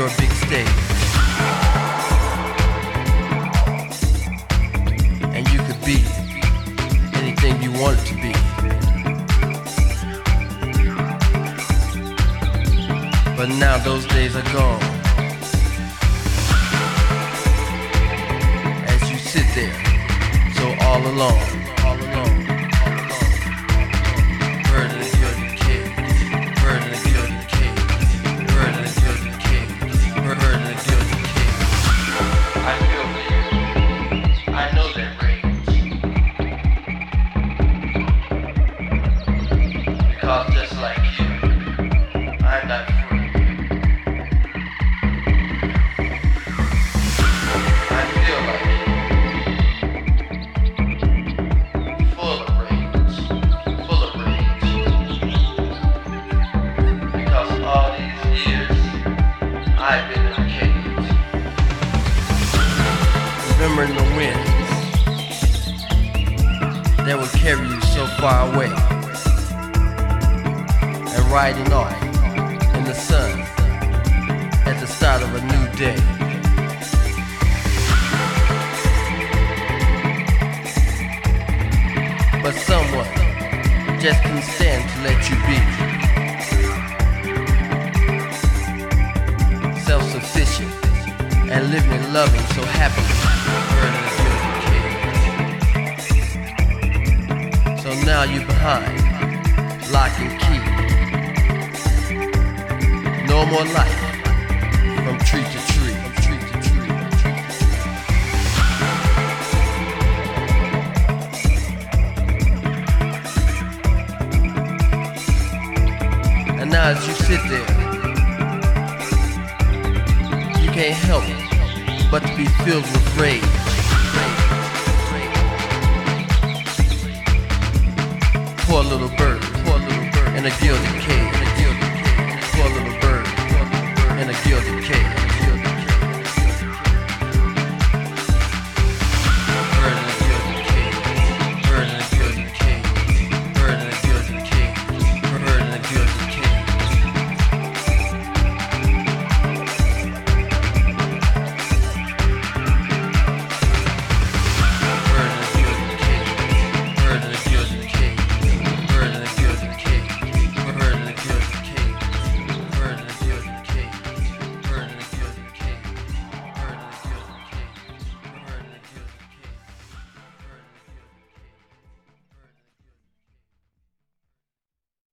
your big stage. And you could be anything you wanted to be. But now those days are gone. As you sit there, so all alone, that would carry you so far away. And riding off in the sun at the start of a new day. But someone just can stand to let you be. Self-sufficient and living and loving so happily. You're behind, lock and key. No more life. From tree to tree. And now as you sit there, you can't help but to be filled with rage.